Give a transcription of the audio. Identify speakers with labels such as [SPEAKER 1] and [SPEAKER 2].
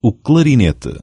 [SPEAKER 1] o clarinete.